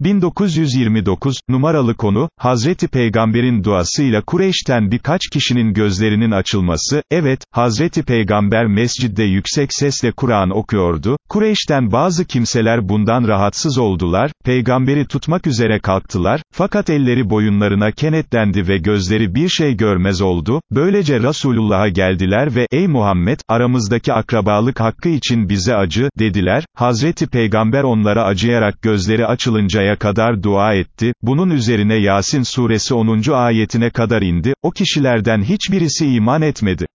1929, numaralı konu, Hazreti Peygamber'in duasıyla Kureyş'ten birkaç kişinin gözlerinin açılması, evet, Hazreti Peygamber mescidde yüksek sesle Kur'an okuyordu, Kureyş'ten bazı kimseler bundan rahatsız oldular, peygamberi tutmak üzere kalktılar, fakat elleri boyunlarına kenetlendi ve gözleri bir şey görmez oldu, böylece Resulullah'a geldiler ve, ey Muhammed, aramızdaki akrabalık hakkı için bize acı, dediler, Hazreti Peygamber onlara acıyarak gözleri açılıncaya kadar dua etti, bunun üzerine Yasin suresi 10. ayetine kadar indi, o kişilerden hiçbirisi iman etmedi.